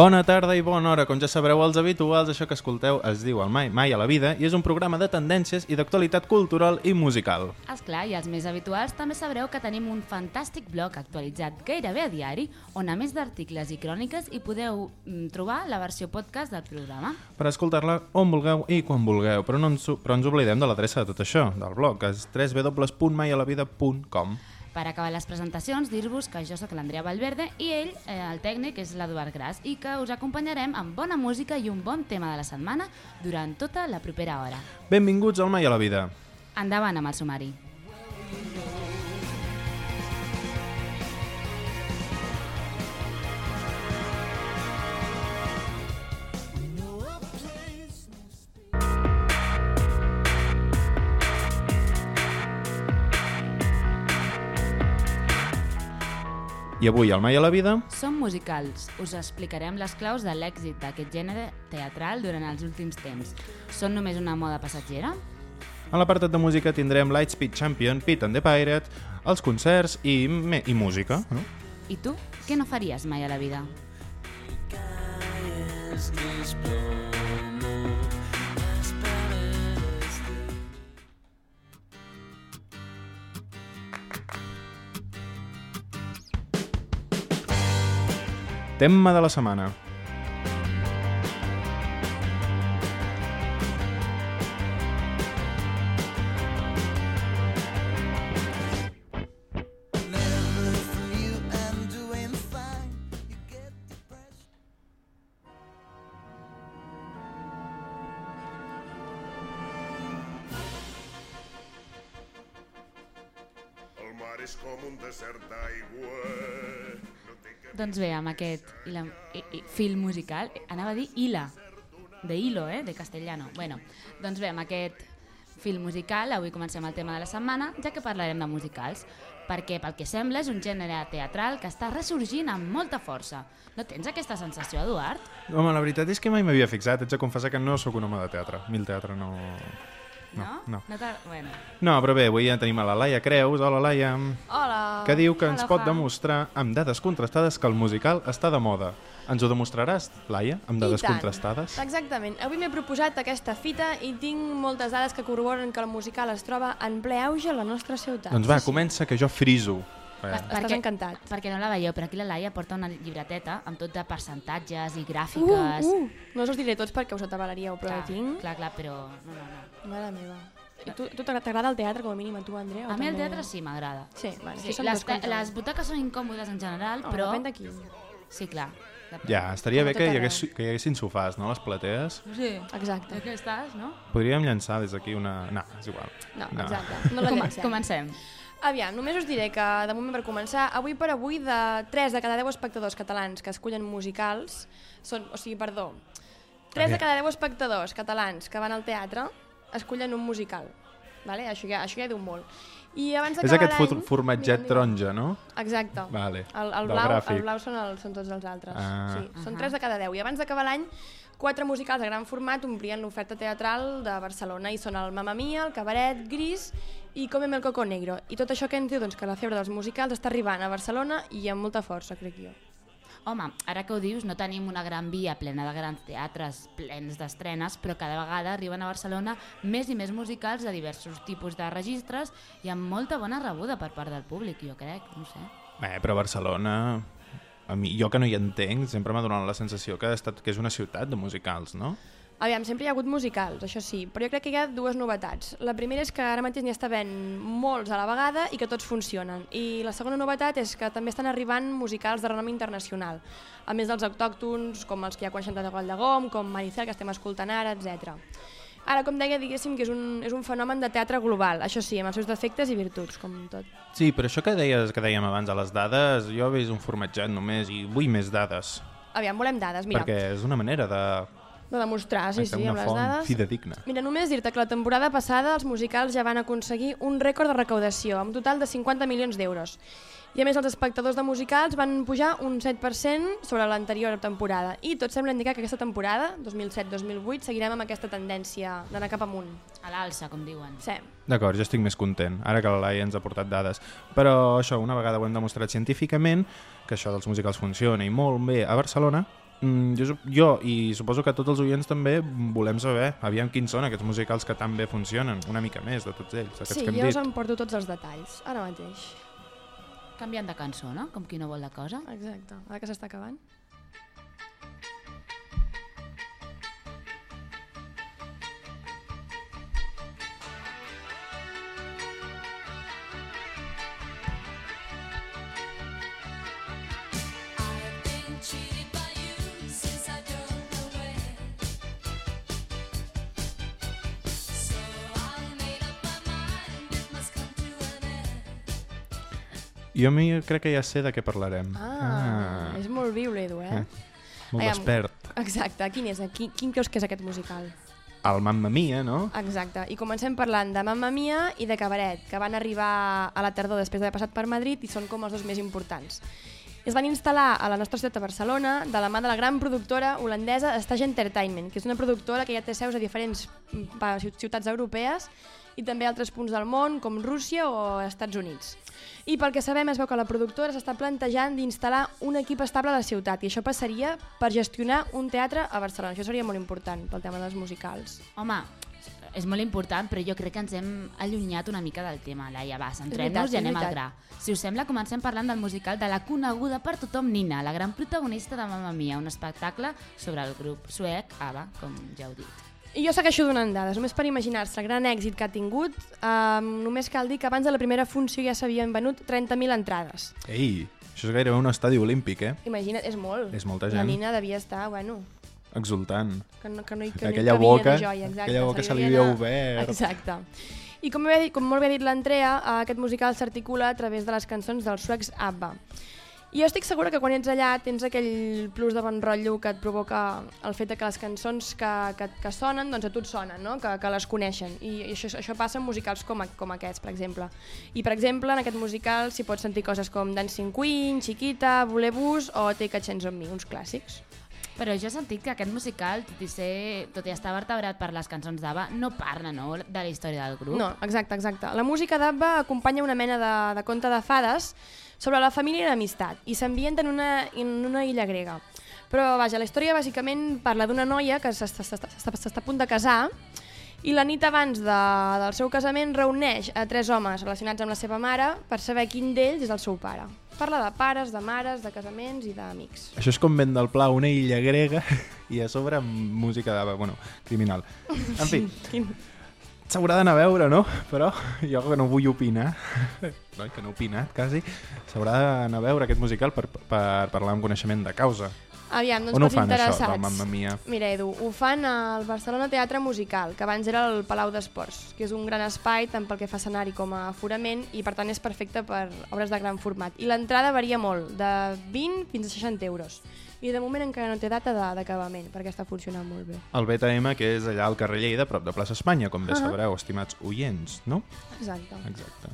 Bona tarda i bona hora. Com ja sabreu els habituals, això que escolteu es diu el Mai, Mai a la vida i és un programa de tendències i d'actualitat cultural i musical. Esclar, i els més habituals també sabreu que tenim un fantàstic blog actualitzat gairebé a diari, on a més d'articles i cròniques hi podeu mm, trobar la versió podcast del programa. Per escoltar-la on vulgueu i quan vulgueu, però no ens, però ens oblidem de l'adreça de tot això, del blog, que és www.maialavida.com. Per acabar les presentacions, dir-vos que jo sóc l'Andrea Valverde i ell, eh, el tècnic, és l'Eduard Gras i que us acompanyarem amb bona música i un bon tema de la setmana durant tota la propera hora. Benvinguts al Mai a la vida. Endavant amb el sumari. I avui al Mai a la vida Som musicals. Us explicarem les claus de l'èxit d'aquest gènere teatral durant els últims temps. Són només una moda passatgera? A l'apartat de música tindrem Lightspeed Champion, Pete and the Pirate, els concerts i, me, i música. No? I tu, què no faries mai a la vida? Tema de la setmana. Com un desert d'aigua. Doncs bé, amb aquest i la, i, i, fil musical, anava a dir hila, de hilo, eh, de castellano. Bueno, doncs bé, amb aquest fil musical, avui comencem el tema de la setmana, ja que parlarem de musicals, perquè pel que sembla és un gènere teatral que està ressorgint amb molta força. No tens aquesta sensació, Eduard? Home, la veritat és que mai m'havia fixat. Haig de confessar que no sóc un home de teatre. A mi el teatre no... No, no. no bueno. No, però bé, avui ja tenim a la Laia Creus. Hola, Laia. Hola. Que diu que ens Hola, pot Fran. demostrar amb dades contrastades que el musical està de moda. Ens ho demostraràs, Laia, amb dades contrastades? Exactament. Avui m'he proposat aquesta fita i tinc moltes dades que corroboren que el musical es troba en ple auge a la nostra ciutat. Doncs va, comença, que jo friso. Eh, Estàs encantat. Perquè no la veieu, però aquí la Laia porta una llibreteta amb tot de percentatges i Uh, gràfiques. uh, no us els diré tots perquè us atabalaríeu, però clar, tinc... clar, clar, però no, no, no. Mare meva. I tu, tu t'agrada el teatre com a mínim a tu, Andrea? A mi el teatre sí m'agrada. Sí, vale, Sí, sí, les, les butaques són incòmodes en general, Oh, però... Depèn de qui. Sí, clar. Depèn. Ja, estaria Com bé que hi, hagués, que hi haguessin sofàs, no?, les platees. Sí. Exacte. Aquí estàs, no? Podríem llançar des d'aquí una... No, és igual. No, No. exacte. No la comencem. Aviam, només us diré que, de moment per començar, avui per avui, de 3 de cada 10 espectadors catalans que escullen musicals, són, o sigui, perdó, 3 Aviam. de cada 10 espectadors catalans que van al teatre escullen un musical. Vale? Això, ja, això ja diu molt. I abans És aquest formatget Mira, mira. taronja, no? Exacte. Vale, El, el, blau, el blau són, el, són tots els altres. Ah. Sí, són Ahà. 3 de cada 10. I abans d'acabar l'any, quatre musicals de gran format omplien l'oferta teatral de Barcelona i són el Mamma Mia, el Cabaret, Gris i Comem el Coco Negro. I tot això que ens diu doncs, que la febre dels musicals està arribant a Barcelona i amb molta força, crec jo. Home, ara que ho dius, no tenim una gran via plena de grans teatres plens d'estrenes, però cada vegada arriben a Barcelona més i més musicals de diversos tipus de registres i amb molta bona rebuda per part del públic, jo crec, no sé. Eh, però Barcelona... A mi, jo que no hi entenc, sempre m'ha donat la sensació que, ha estat, que és una ciutat de musicals, no? Aviam, sempre hi ha hagut musicals, això sí, però jo crec que hi ha dues novetats. La primera és que ara mateix n'hi està havent molts a la vegada i que tots funcionen. I la segona novetat és que també estan arribant musicals de renom internacional, a més dels autòctons, com els que hi ha quan de Gom, com Maricel, que estem escoltant ara, etc. Ara, com deia, diguéssim que és un, és un fenomen de teatre global, això sí, amb els seus defectes i virtuts, com tot. Sí, però això que deies que dèiem abans a les dades, jo he vist un formatjat només i vull més dades, Aviam, volem dades, mira, perquè és una manera de de demostrar, sí, sí, amb les dades. fidedigna. Mira, només dir-te que la temporada passada els musicals ja van aconseguir un rècord de recaudació, amb un total de 50 milions d'euros. I a més els espectadors de musicals van pujar un 7% sobre l'anterior temporada. I tot sembla indicar que aquesta temporada, 2007-2008, seguirem amb aquesta tendència d'anar cap amunt. A l'alça, com diuen. Sí. D'acord, jo estic més content, ara que la Laia ens ha portat dades. Però això, una vegada ho hem demostrat científicament, que això dels musicals funciona i molt bé a Barcelona, mm, jo, jo i suposo que tots els oients també volem saber aviam quins són aquests musicals que tan bé funcionen, una mica més de tots ells, aquests Sí, que hem jo us dit. emporto tots els detalls, ara mateix. Canviant de cançó, no? Com qui no vol la cosa. Exacte, ara que s'està acabant. Jo a mi crec que ja sé de què parlarem. Ah, és molt viu l'Edu, eh? molt Aviam. despert. Exacte, quin és? Quin, quin creus que és aquest musical? El Mamma Mia, no? Exacte, i comencem parlant de Mamma Mia i de Cabaret, que van arribar a la tardor després d'haver passat per Madrid i són com els dos més importants. Es van instal·lar a la nostra ciutat de Barcelona de la mà de la gran productora holandesa Stage Entertainment, que és una productora que ja té seus a diferents mm, ciutats europees i també altres punts del món, com Rússia o Estats Units. I pel que sabem es veu que la productora s'està plantejant d'instal·lar un equip estable a la ciutat i això passaria per gestionar un teatre a Barcelona. Això seria molt important pel tema dels musicals. Home, és molt important, però jo crec que ens hem allunyat una mica del tema, Laia. Va, centrem-nos i anem al gra. Si us sembla, comencem parlant del musical de la coneguda per tothom Nina, la gran protagonista de Mamma Mia, un espectacle sobre el grup suec ABBA, com ja heu dit. I jo segueixo donant dades, només per imaginar-se el gran èxit que ha tingut, eh, només cal dir que abans de la primera funció ja s'havien venut 30.000 entrades. Ei, això és gairebé un estadi olímpic, eh? Imagina't, és molt. És molta La gent. Nina devia estar, bueno, Exultant. que no, que no, hi- que no hi Aquella boca, de joia. Exacte, aquella boca se li havia obert. Exacte. I com, bé, com molt bé ha dit l'Andrea, aquest musical s'articula a través de les cançons dels suecs ABBA. I jo estic segura que quan ets allà tens aquell plus de bon rotllo que et provoca el fet que les cançons que, que, que sonen, doncs a tu et sonen, no? que, que les coneixen. I això, això passa en musicals com, a, com aquests, per exemple. I, per exemple, en aquest musical s'hi pot sentir coses com Dancing Queen, Chiquita, Voulez-Vous o Take a Chance on Me, uns clàssics. Però jo he sentit que aquest musical, tot i, ser, tot i estar vertebrat per les cançons d'ABBA, no parla no, de la història del grup. No, exacte, exacte. La música d'Abba acompanya una mena de, de conte de fades sobre la família i l'amistat i s'ambienta en, una, en una illa grega. Però, vaja, la història bàsicament parla d'una noia que s'està a punt de casar i la nit abans de, del seu casament reuneix a tres homes relacionats amb la seva mare per saber quin d'ells és el seu pare. Parla de pares, de mares, de casaments i d'amics. Això és com vent del pla, una illa grega i a sobre música de, bueno, criminal. En fi, Quin... s'haurà d'anar a veure, no? Però jo que no vull opinar, no, que no he opinat quasi, s'haurà d'anar a veure aquest musical per, per parlar amb coneixement de causa. Aviam, doncs On ho això, interessats. del Mamma Mia? Mira, Edu, ho fan al Barcelona Teatre Musical, que abans era el Palau d'Esports, que és un gran espai tant pel que fa escenari com a aforament i per tant és perfecte per obres de gran format. I l'entrada varia molt, de 20 fins a 60 euros. I de moment encara no té data d'acabament, perquè està funcionant molt bé. El BTM, que és allà al carrer Lleida, prop de plaça Espanya, com bé Ah. sabreu, estimats oients, no? Exacte. Exacte.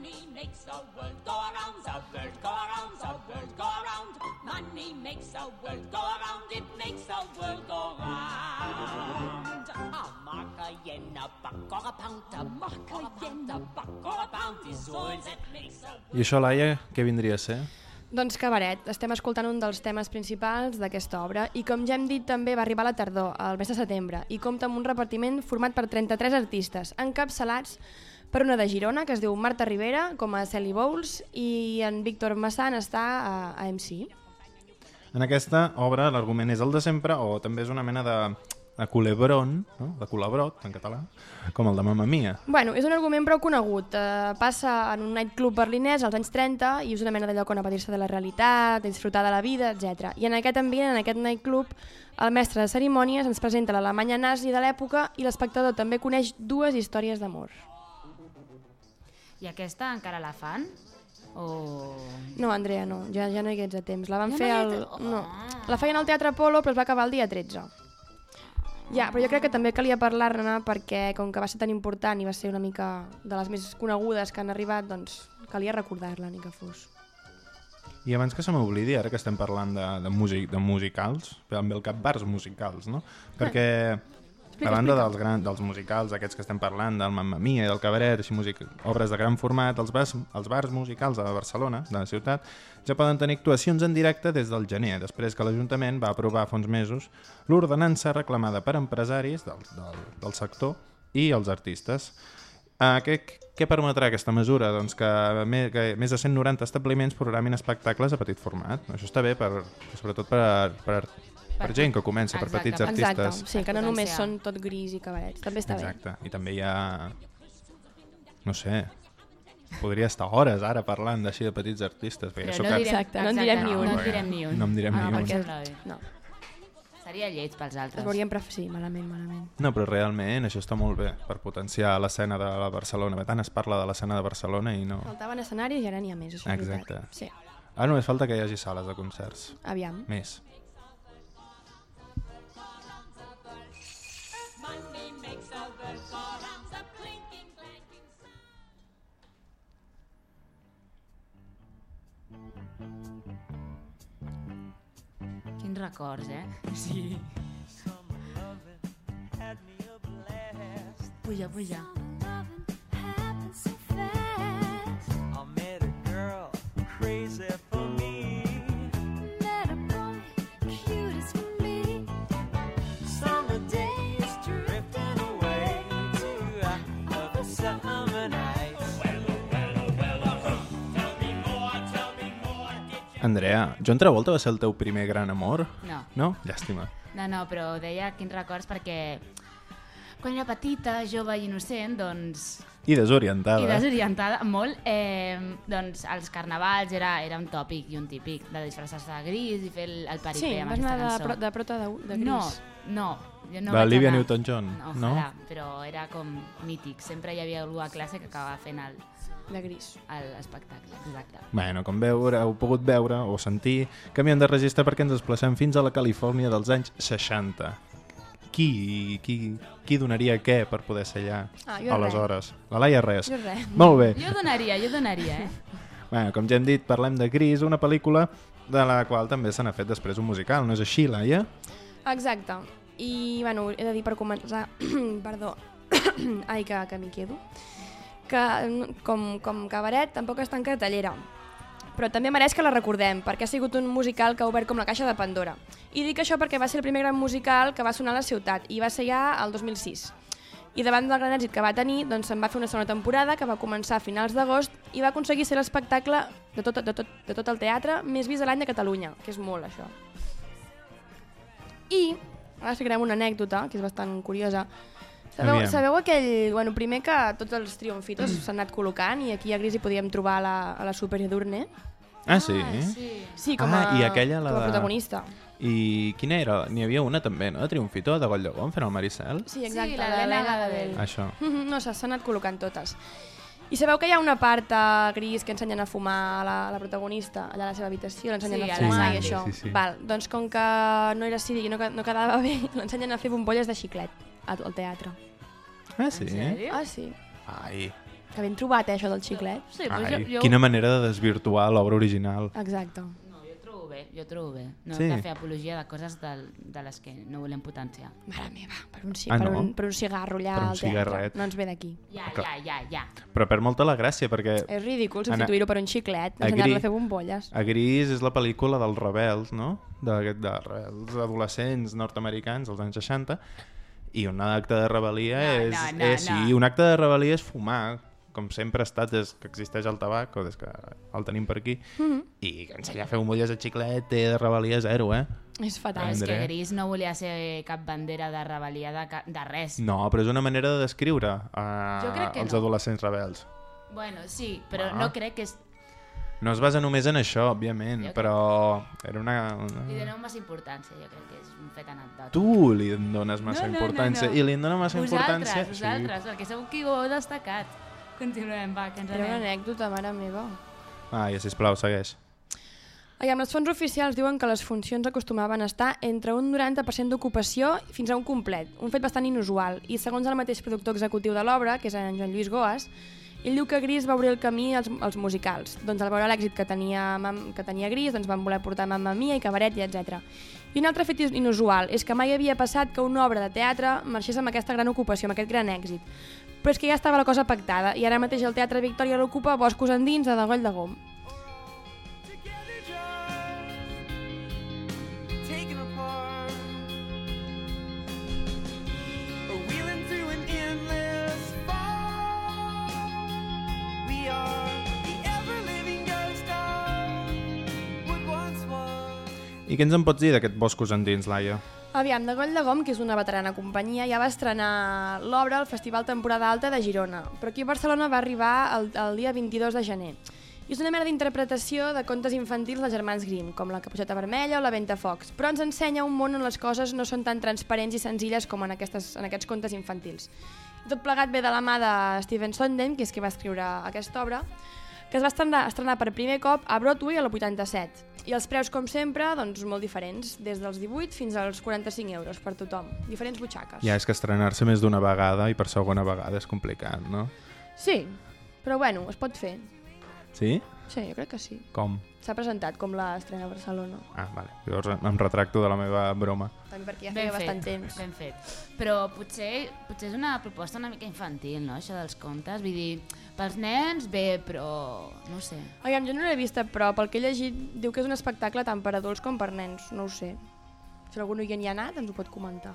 Money makes the world go around, the world go around, the world go around. Money makes the world go around, it makes the world go round. A mark, a yen, a buck, or a pound, a mark, a yen, a buck, or a pound is all that makes the I això, Laia, què vindria a ser? Doncs Cabaret, estem escoltant un dels temes principals d'aquesta obra i com ja hem dit també va arribar a la tardor, al mes de setembre, i compta amb un repartiment format per 33 artistes, encapçalats per una de Girona, que es diu Marta Rivera, com a Celi Bowles, i en Víctor Massan està a, a MC. En aquesta obra l'argument és el de sempre o també és una mena de, de culebron, no? de culebrot en català, com el de Mamma Mia. Bueno, és un argument prou conegut. Uh, passa en un nightclub berlinès als anys 30 i és una mena de lloc on apatir-se de la realitat, disfrutar de la vida, etc. I en aquest ambient, en aquest nightclub, el mestre de cerimònies ens presenta l'Alemanya nazi de l'època i l'espectador també coneix dues històries d'amor. I aquesta encara la fan? O... No, Andrea, no, ja, ja no hi ets a temps. La van Ja no fer hi al... ets- No. Oh. La feien al Teatre Polo, però es va acabar el dia 13. Ja, però jo crec que també calia parlar-ne perquè, com que va ser tan important i va ser una mica de les més conegudes que han arribat, doncs calia recordar-la, ni que fos. I abans que se m'oblidi, ara que estem parlant de, de, music, de musicals, amb el cap bars musicals, no? Perquè a banda dels, gran, dels musicals, aquests que estem parlant, del Mamma Mia i del Cabaret, així music, obres de gran format, els bars, els bars musicals de Barcelona, de la ciutat, ja poden tenir actuacions en directe des del gener, després que l'Ajuntament va aprovar fa uns mesos l'ordenança reclamada per empresaris del, del, del sector i els artistes. Uh, què, què permetrà aquesta mesura? Doncs que, me, que més de 190 establiments programin espectacles a petit format. Això està bé, per, sobretot per, per, per gent que comença, per Exacte, petits per- Exacte, artistes. sí, que no només són tot gris i cabarets, també està bé. Exacte. I també hi ha... No sé... Podria estar hores ara parlant d'així de petits artistes. Perquè Però això no que... direm, Exacte, no en direm ni un. No en perquè direm ni un. no en direm ah, ni un. No, Seria lleig pels es altres. veurien pref... Sí, malament, malament. No, però realment això està molt bé per potenciar l'escena de la Barcelona. Bé, tant es parla de l'escena de Barcelona i no... Faltaven escenaris i ara n'hi ha més, això Exacte. Sí, Ara només falta que hi hagi sales de concerts. aviam. Més. Records, eh? Sí. Puja, puja. Andrea, John Travolta va ser el teu primer gran amor? No. No? Llàstima. No, no, però deia quins records perquè quan era petita, jove i innocent, doncs, I desorientada. i desorientada molt, eh, doncs els carnavals era, era un tòpic i un típic de disfressar-se de gris i fer el, el peripé Sí, amb vas anar aquesta de, cançó. pro, de prota de, de gris. No, no. Jo no De vaig Olivia anar- Newton-John, no? no? Ojalà, però era com mític. Sempre hi havia algú a classe que acabava fent el, De gris. l'espectacle. Exacte. Bueno, com veure, heu pogut veure o sentir, canviem de registre perquè ens desplacem fins a la Califòrnia dels anys 60. Qui, qui, qui donaria què per poder ser allà Ah, aleshores? La Laia res. Jo res. Molt bé. Jo donaria, jo donaria, eh? Bueno, com ja hem dit, parlem de Gris, una pel·lícula de la qual també se n'ha fet després un musical, no és així, Laia? Exacte. I, bueno, he de dir per començar... Perdó. Ai, que, que m'hi quedo. Que, com, com cabaret, tampoc està en cartellera. Però també mereix que la recordem, perquè ha sigut un musical que ha obert com la caixa de Pandora. I dic això perquè va ser el primer gran musical que va sonar a la ciutat, i va ser ja el 2006. I davant del gran èxit que va tenir, doncs se'n va fer una segona temporada que va començar a finals d'agost i va aconseguir ser l'espectacle de, tot, de, tot, de tot el teatre més vist de l'any de Catalunya, que és molt això. I, ara explicarem una anècdota, que és bastant curiosa. Sabeu, sabeu aquell... Bueno, primer que tots els triomfitos s'han anat col·locant i aquí a Gris hi podíem trobar a la, a la Super Edurne. Ah, sí? sí. Sí, com Ah, a, i aquella, la com a de- protagonista. I quina era? N'hi havia una també, no? De Triomfito, de Golldogón, fent el Maricel? Sí, exacte. Sí, la de Helena Helena Gadel. Això. No, s'ha- s'han anat col·locant totes. I sabeu que hi ha una part a Gris que ensenyen a fumar a la, a la protagonista, allà a la seva habitació, l'ensenyen Sí, a fumar i Sandy. això. Sí, sí, sí. Val, doncs com que no era així i no, no quedava bé, l'ensenyen a fer bombolles de xiclet al, al teatre. Ah, sí? Ah, sí. Ai, Que ben trobat, eh, això del xiclet. Sí, però ai, jo, jo, quina manera de desvirtuar l'obra original. Exacte. no, jo trobo bé, jo trobo bé. No Sí. hem de fer apologia de coses del, de les que no volem potenciar. Mare meva, per un, ci- Ah, per no? un, per un cigarro allà Per un al teatre. cigarret. No ens ve d'aquí. Ja, ja, ja, ja. Però perd molta la gràcia, perquè És ridícul Ana- substituir-ho per un xiclet, a ensenyar-lo Gri- a fer bombolles. a Gris és la pel·lícula dels rebels, no? De, de rebels adolescents nord-americans dels anys 60 i un acte de rebel·lia No, és, no, no, és, sí, no. un acte de rebel·lia és fumar com sempre ha estat des que existeix el tabac o des que el tenim per aquí Mhm. i ensenyar a fer bombolles de xiclet té de rebel·lia zero, eh? És fatal. és que André. Gris no volia ser cap bandera de rebel·lia de, de res. No, però és una manera de descriure crec que els no. adolescents rebels. Bueno, sí, però Ah. no crec que... És... No es basa només en això, òbviament, Jo crec- però era una... Li una... doneu massa importància, jo crec que és un fet anecdòtic. Tu li dones massa no, no, importància no, no. i li dona massa vosaltres, importància. Vosaltres, perquè sou qui ho heu destacat. Continuem, va, que ens Era una anem. anècdota, mare meva. Ah, ja, sisplau, segueix. Ai, amb les fonts oficials diuen que les funcions acostumaven a estar entre un 90% d'ocupació fins a un complet, un fet bastant inusual. I segons el mateix productor executiu de l'obra, que és en Joan Lluís Goas, ell diu que Gris va obrir el camí als, als musicals. Doncs al veure l'èxit que, tenia, que tenia Gris, doncs van voler portar Mamma Mia i Cabaret i etc. I un altre fet inusual és que mai havia passat que una obra de teatre marxés amb aquesta gran ocupació, amb aquest gran èxit. Però és que ja estava la cosa pactada i ara mateix el Teatre Victòria l'ocupa Boscos Endins a Degoll de Gom. I què ens en pots dir d'aquest Boscos Endins, Laia? Aviam, de Goll de Gom, que és una veterana companyia, ja va estrenar l'obra al Festival Temporada Alta de Girona, però aquí a Barcelona va arribar el, el dia 22 de gener. I és una mena d'interpretació de contes infantils dels germans Grimm, com la Capuixeta Vermella o la Ventafocs, però ens ensenya un món on les coses no són tan transparents i senzilles com en, aquestes, en aquests contes infantils. Tot plegat ve de la mà de Steven Sondheim, que és qui va escriure aquesta obra, que es va estrenar, estrenar per primer cop a Broadway a la 87. I els preus, com sempre, doncs molt diferents, des dels 18 fins als 45 euros per tothom. Diferents butxaques. Ja és que estrenar-se més d'una vegada i per segona vegada és complicat, no? Sí, però bueno, es pot fer. Sí? Sí, jo crec que sí. Com? S'ha presentat com l'estrena a Barcelona. Ah, vale. Llavors em retracto de la meva broma. També perquè ja Ben feia fet, bastant temps. ben fet. Però potser, potser és una proposta una mica infantil, no?, això dels contes. Vull dir, pels nens, bé, però no ho sé. Aviam, jo no l'he vista, però pel que he llegit diu que és un espectacle tant per adults com per nens. No ho sé. Si algun oient hi ha anat, ens ho pot comentar.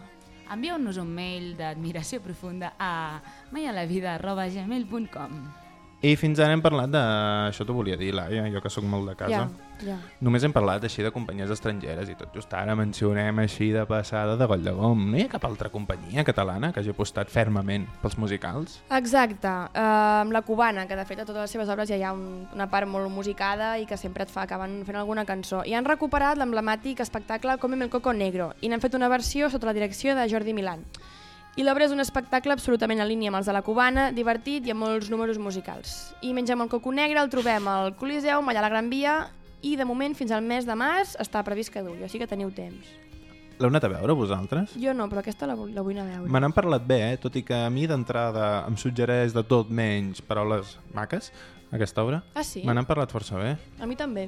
Envieu-nos un mail d'admiració profunda a maialavida.gmail.com I fins ara hem parlat de... Això t'ho volia dir, Laia, jo que sóc molt de casa. Ja, ja. Només hem parlat així de companyies estrangeres i tot just ara mencionem així de passada de Goll de Gom. No hi ha cap altra companyia catalana que hagi apostat fermament pels musicals? Exacte, uh, amb la cubana, que de fet a totes les seves obres ja hi ha un, una part molt musicada i que sempre et fa acaben fent alguna cançó. I han recuperat l'emblemàtic espectacle Comem el Coco Negro i n'han fet una versió sota la direcció de Jordi Milán. I l'obra és un espectacle absolutament en línia amb els de la cubana, divertit i amb molts números musicals. I Mengem el Coco Negre el trobem al Coliseum, allà a la Gran Via, i de moment fins al mes de març està previst que duri, sigui que teniu temps. L'heu anat a veure vosaltres? Jo no, però aquesta la, la vull anar a veure. Me n'han parlat bé, eh? tot i que a mi d'entrada em suggereix de tot menys paraules maques, aquesta obra. Ah, sí? Me n'han parlat força bé. A mi també.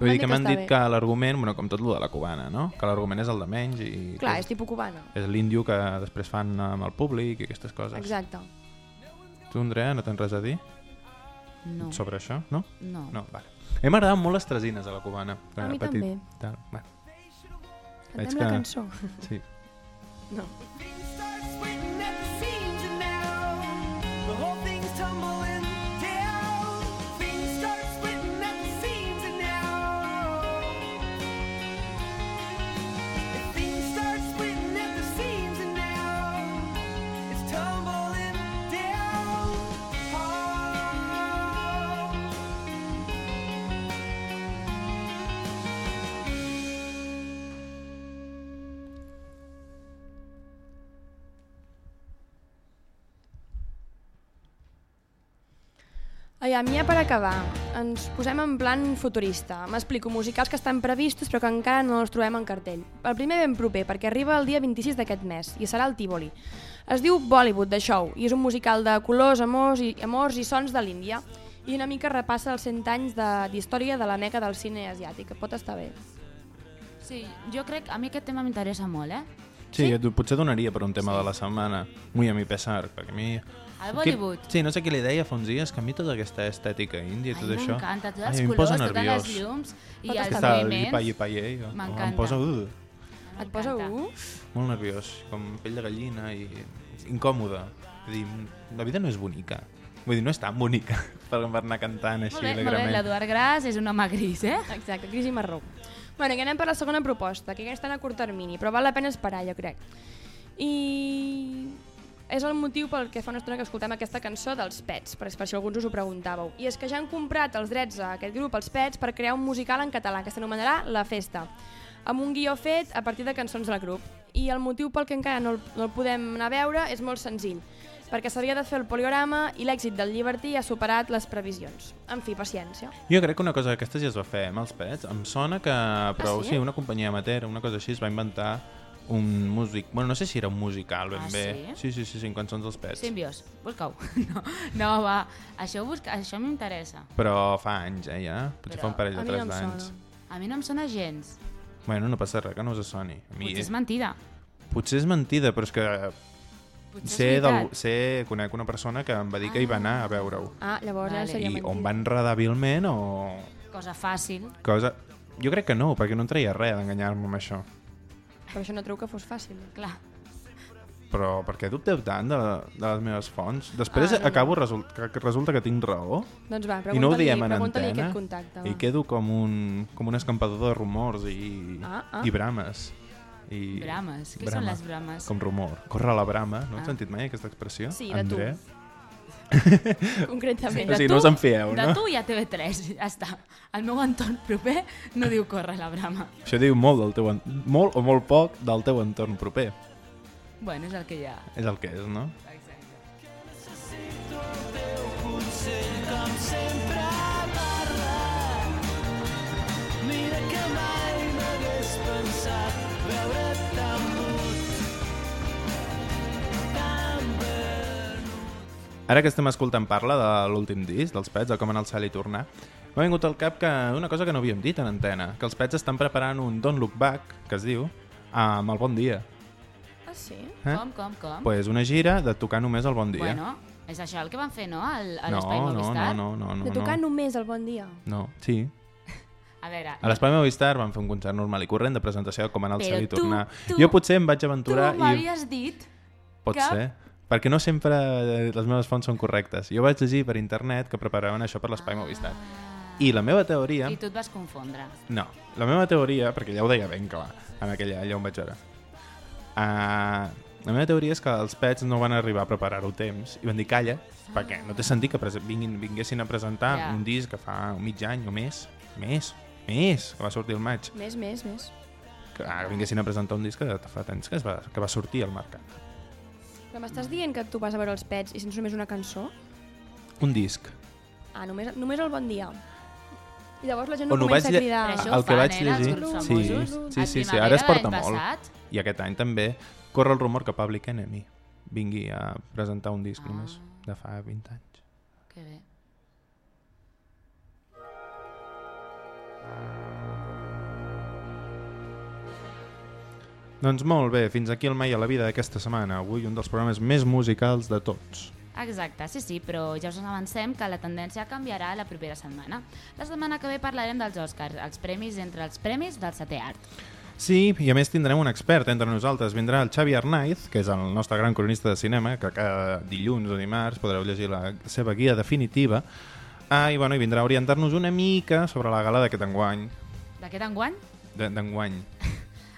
Vull dir que m'han dit està que l'argument, bueno, com tot lo de la cubana, no? que l'argument és el de menys i Clar, que és tipus cubana. és l'índio que després fan amb el públic i aquestes coses. Exacte. Tu, Andrea, no tens res a dir No, sobre això? No? no. No, vale. A mi m'agraden molt les tresines a la cubana. A mi Era també. Tal. Bueno, Veig Cantem que- la cançó. sí. No. Ja per acabar, ens posem en plan futurista. M'explico, musicals que estan previstos però que encara no els trobem en cartell. El primer ben proper, perquè arriba el dia 26 d'aquest mes i serà el Tívoli. Es diu Bollywood, The Show, i és un musical de colors, amors i, amors i sons de l'Índia. i una mica repassa els 100 anys de- d'història de, la meca del cine asiàtic, pot estar bé. Sí, jo crec, a mi aquest tema m'interessa molt, eh? Sí, sí? potser donaria per un tema sí. de la setmana, muy a mi pesar, perquè a mi... El Bollywood. Que, sí, no sé qui li deia fa uns dies, que a mi tota aquesta estètica índia i tot Ai, això... m'encanta, tots els colors, totes les llums i els estar Està el moviments. yipa yipa yei, em M'encanta. posa uh, Et posa M'encanta. un... molt nerviós, com pell de gallina i incòmode. Vull dir, la vida no és bonica. Vull dir, no és tan bonica per anar cantant així Molt bé, molt bé. L'Eduard Gras és un home gris, eh? Exacte, gris i marró. Bueno, que anem per la segona proposta, que aquesta en a curt termini, però val la pena esperar, jo crec. I és el motiu pel que fa una estona que escoltem aquesta cançó dels Pets, per, per si alguns us ho preguntàveu. I és que ja han comprat els drets a aquest grup, els Pets, per crear un musical en català que s'anomenarà La Festa, amb un guió fet a partir de cançons del grup. I el motiu pel que encara no el, no el podem anar a veure és molt senzill, perquè s'havia de fer el poliorama i l'èxit del llibertí ha superat les previsions. En fi, paciència. Jo crec que una cosa d'aquestes ja es va fer amb els pets. Em sona que, però Ah, sí? sí? una companyia amateur, una cosa així, es va inventar un músic... Bueno, no sé si era un musical ben Ah, bé. Sí, sí, sí, sí, cançons dels pets. Simbios, busca-ho. No, no, va, això, busca, això m'interessa. Però fa anys, eh, ja? Potser Però fa un parell o no tres d'anys. sona. A mi no em sona gens. Bueno, no passa res, que no us soni. A mi, Potser és mentida. Potser és mentida, però és que Potser sé, del, sé, conec una persona que em va dir que hi va anar a veure-ho. Ah, llavors Vale. ja seria I mentida. on va enredar vilment o... Cosa fàcil. Cosa... Jo crec que no, perquè no en treia res d'enganyar-me amb això. Però això no treu que fos fàcil. Clar. Però per què dubteu tant de, de les meves fonts? Després Ah, no, no. acabo result, que, que resulta que tinc raó Doncs va, i no ho pregunta-li diem en pregunta antena aquest contacte. i va. quedo com un, com un escampador de rumors i, Ah, ah. i brames. I Brames. Què Brama. són les brames? Com rumor. Corre la brama. No Ah. has sentit mai aquesta expressió? Sí, de tu. André? Concretament. O sigui, no us en fieu, de no? tu i a TV3, ja està. El meu entorn proper no diu corre la brama. Això diu molt, del teu, molt o molt poc del teu entorn proper. Bueno, és el que hi ha. És el que és, no? Ara que estem escoltant parla de l'últim disc, dels Pets, de com anar al cel i tornar, m'ha vingut al cap que una cosa que no havíem dit en antena, que els Pets estan preparant un Don't Look Back, que es diu, amb el Bon Dia. Ah, sí? Eh? Com, com, com? Pues una gira de tocar només el Bon Dia. Bueno, és això el que van fer, no? Al, a no, l'Espai no, Movistar? no, no, no, De tocar no. només el bon dia. No, sí. A veure, A l'Espai Movistar van fer un concert normal i corrent de presentació de com anar al cel i tu- tornar. tu- jo potser em vaig tu aventurar i... m'havies dit... Pot que- ser. Perquè no sempre eh, les meves fonts són correctes. Jo vaig llegir per internet que preparaven això per l'Espai Movistar. I la meva teoria... I tu et vas confondre. No, la meva teoria, perquè ja ho deia ben clar, en aquella, allà on vaig veure. Uh, la meva teoria és que els pets no van arribar a preparar-ho a temps i van dir calla, perquè no té sentit que vinguin, vinguessin a presentar Ja. un disc que fa un mig any o més, més, més, que va sortir al maig, Més, més, més. que ah, vinguessin a presentar un disc que fa temps que, es va, que va sortir al mercat. Però m'estàs dient que tu vas a veure els pets i sents només una cançó? Un disc. Ah, només, només el bon dia. I llavors la gent On no vaig comença a cridar... Però això el ho que fan, vaig eh, els llegir- grups sí, famosos. sí, sí, sí, ara es porta molt. Passat, I aquest any també corre el rumor que Public Enemy vingui a presentar un disc Ah. només de fa 20 anys. que bé. Doncs molt bé, fins aquí el Mai a la vida d'aquesta setmana. Avui un dels programes més musicals de tots. Exacte, sí, sí, però ja us avancem que la tendència canviarà la propera setmana. La setmana que ve parlarem dels Oscars, els premis entre els premis del setè art. Sí, i a més tindrem un expert entre nosaltres. Vindrà el Xavi Arnaiz, que és el nostre gran cronista de cinema, que cada dilluns o dimarts podreu llegir la seva guia definitiva. Ah, i, bueno, i vindrà a orientar-nos una mica sobre la gala d'aquest enguany. D'aquest enguany? De- D'enguany. De-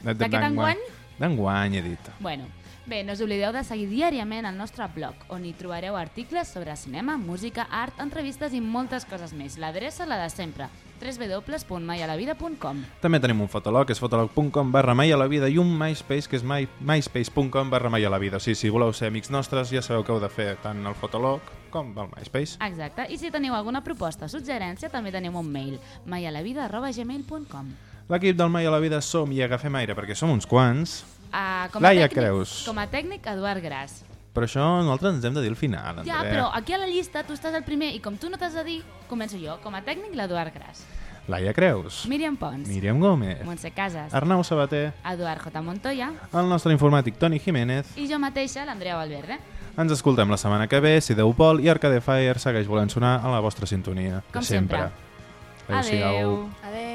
D'aquest enguany? D'enguany, he dit. Bueno, bé, no us oblideu de seguir diàriament el nostre blog, on hi trobareu articles sobre cinema, música, art, entrevistes i moltes coses més. L'adreça la de sempre, www.maialavida.com. També tenim un fotolog, que és fotolog.com barra mai a la vida i un MySpace, que és my, myspace.com barra mai a la vida. O sigui, si voleu ser amics nostres, ja sabeu que heu de fer tant el fotolog com el MySpace. Exacte, i si teniu alguna proposta o suggerència, també tenim un mail, maialavida.gmail.com. L'equip del Mai a la vida som i agafem aire, perquè som uns quants. Uh, com, Laia tècnic, Creus. com a tècnic, Eduard Gras. Però això nosaltres ens hem de dir al final, Andrea. Ja, però aquí a la llista tu estàs el primer i com tu no t'has de dir, començo jo. Com a tècnic, l'Eduard Gras. Laia Creus, Míriam Pons. Míriam Gómez, Montse Casas. Arnau Sabater, Eduard J. Montoya. el nostre informàtic Toni Jiménez. I jo mateixa, l'Andrea Valverde. Ens escoltem la setmana que ve, si Déu vol, i Arcade Fire segueix volent sonar a la vostra sintonia. Com sempre. Adéu-siau. Adeu.